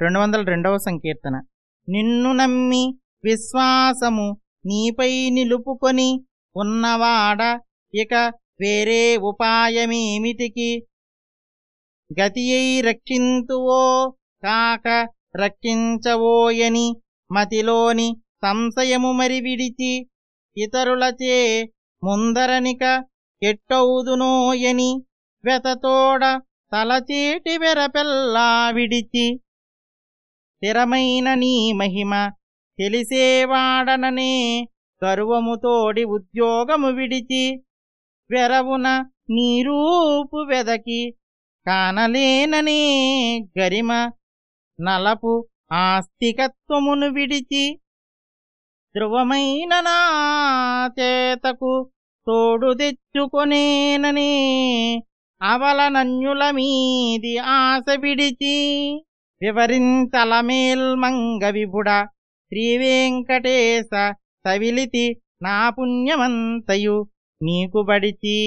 రెండు వందల రెండవ సంకీర్తన. నిన్ను నమ్మి విశ్వాసము నీపై నిలుపుకొని ఉన్నవాడ ఇక వేరే ఉపాయమేమిటికి? గతియై రక్షింతువో కాక రక్షించవోయని మతిలోని సంశయము మరి విడిచి ఇతరులచే ముందరనిక ఎట్టవుదునోయని వెతతోడ తలచేటి వెరపెల్లా విడిచి స్థిరమైన నీ మహిమ తెలిసేవాడననే గర్వముతోడి ఉద్యోగము విడిచి వెరవున నీరూపు వెదకి కానలేననే గరిమ నలపు ఆస్తికత్వమును విడిచి ధ్రువమైన నా చేతకు తోడు తెచ్చుకొనేననే అవలనన్యుల మీది ఆశ విడిచి వివరింతలమేల్మంగవిపుడ శ్రీవేంకటేశ సవిలితి నా పుణ్యమంతయు. నీకు బడిచి